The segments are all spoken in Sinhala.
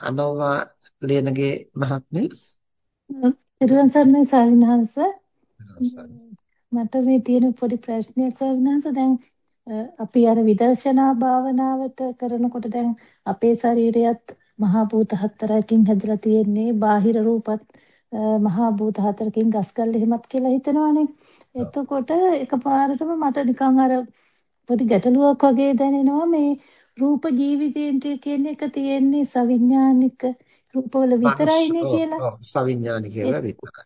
අනෝවා ලියනගේ මහත්මිය. ඉරුවන් සර්ණයි සාවිනහංශ මට මේ තියෙන පොඩි ප්‍රශ්නයක් සාවිනහංශ දැන් අපි අර විදර්ශනා භාවනාවට කරනකොට දැන් අපේ ශරීරයත් මහා භූත හතරකින් හැදලා තියෙන්නේ. බාහිර රූපත් මහා භූත හතරකින් ගස්කල් එහෙමත් කියලා හිතනවානේ. එතකොට එකපාරටම මට නිකන් අර පොඩි ගැටලුවක් වගේ දැනෙනවා මේ රූප ජීවිතේන්ද්‍රය කියන එක තියෙන්නේ සවිඥානික රූපවල විතරයිනේ කියලා. සවිඥානික ඒවා විතරයි.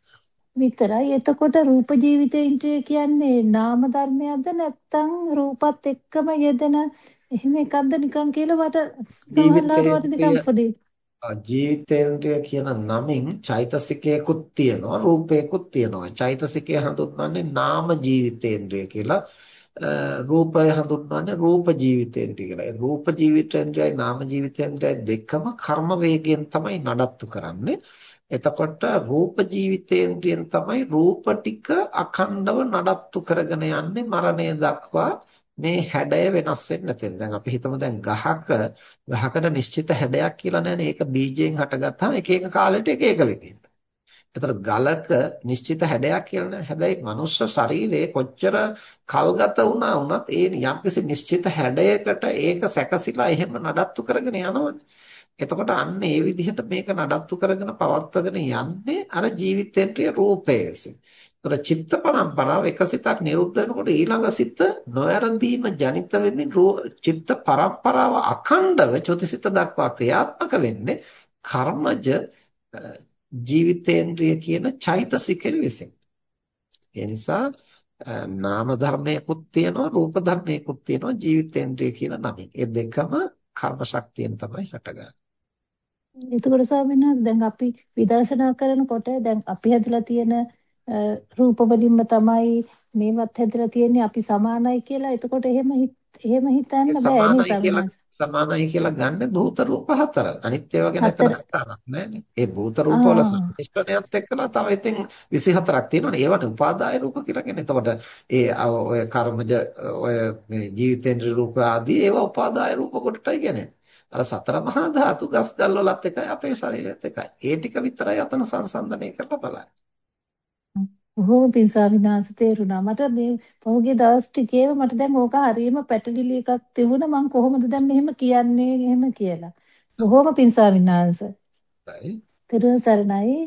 විතරයි. එතකොට රූප ජීවිතේන්ද්‍රය කියන්නේ නාම ධර්මයක්ද නැත්නම් රූපත් එක්කම යෙදෙන එහෙම එකක්ද නිකන් කියලා මට සමහරවිට නිකන් පොඩි ජීවිතේන්ද්‍රය කියන නමින් චෛතසිකයකුත් තියෙනවා රූපයකුත් තියෙනවා චෛතසිකය හඳුන්වන්නේ නාම ජීවිතේන්ද්‍රය කියලා රූපය හඳුන්වන්නේ රූප ජීවිතේන්ද්‍රය කියලා. ඒ රූප ජීවිතේන්ද්‍රයයි නාම ජීවිතේන්ද්‍රයයි දෙකම කර්ම වේගයෙන් තමයි නඩත්තු කරන්නේ. එතකොට රූප ජීවිතේන්ද්‍රයෙන් තමයි රූප ටික අඛණ්ඩව නඩත්තු කරගෙන යන්නේ මරණය දක්වා මේ හැඩය වෙනස් වෙන්නේ නැතිව. දැන් අපි හිතමු දැන් ගහක ගහකට නිශ්චිත හැඩයක් කියලා නැහැනේ. ඒක බීජයෙන් හටගත්තාම එක එක කාලෙට එක එක විදිහට. එතකොට ගලක නිශ්චිත හැඩයක් කියලා හැබැයි මනුෂ්‍ය ශරීරයේ කොච්චර කල්ගත වුණා වුණත් ඒ යම්කිසි නිශ්චිත හැඩයකට ඒක සැකසিলা එහෙම නඩත්තු කරගෙන යනවනේ. එතකොට අන්න ඒ විදිහට මේක නඩත්තු කරගෙන පවත්වගෙන යන්නේ අර ජීවිතේන්ද්‍රිය රූපය විසින්. ඒතර චිත්ත පරම්පරාව එක සිතක් නිරුද්ධ වෙනකොට ඊළඟ සිත නොයරදීම ජනිත වෙමින් චිත්ත පරම්පරාව අඛණ්ඩව චුතිසිත දක්වා ක්‍රියාත්මක වෙන්නේ කර්මජ ජීවිතේන්ද්‍රිය කියන චෛතසිකෙ විසින්. ඒ නිසා නාම ධර්මයකුත් තියෙනවා රූප ධර්මයකුත් තියෙනවා ජීවිතේන්ද්‍රිය කියන නමින්. ඒ දෙකම කර්ම ශක්තියෙන් තමයි හටගන්නේ. එතකොට ස්වාමීන් වහන්සේ දැන් අපි විදර්ශනා කරනකොට දැන් අපි හැදලා තියෙන රූප වලින්ම තමයි මේවත් හැදලා තියෙන්නේ අපි සමානයි කියලා. එතකොට එහෙම එහෙම හිතන්න බෑ නේද සමානයි කියලා ගන්න භූත රූප හතර. අනිත් ඒවා ගැන එතන කතාවක් නෑනේ. ඒ භූත රූප වල සම්මිශ්‍රණයත් එක්කලා තව ඉතින් 24ක් තියෙනවනේ. ඒවට උපාදාය රූප කියලා කියන්නේ. එතකොට ඒ ඔය කර්මජ ඔය මේ ජීවිතේන්ද්‍ර රූප ආදී ඒවා උපාදාය රූප කොටටයි කියන්නේ. අර සතර මහා ධාතු ගස් ගල් වලත් එකයි අපේ ශරීරයත් එකයි. ඒ ටික විතරයි අතන සංසන්දනය කරලා බලන්නේ. බොහොම පින් ස්වාමීනාංශ තේරුණා. මට මේ පහුගිය දවස් ටිකේම මට දැන් ඕක හරියම පැටලිලි එකක් තිබුණා. මම කොහොමද දැන් මෙහෙම කියන්නේ එහෙම කියලා. බොහොම පින් ස්වාමීනාංශ. හයි. තෙරුවන් සරණයි.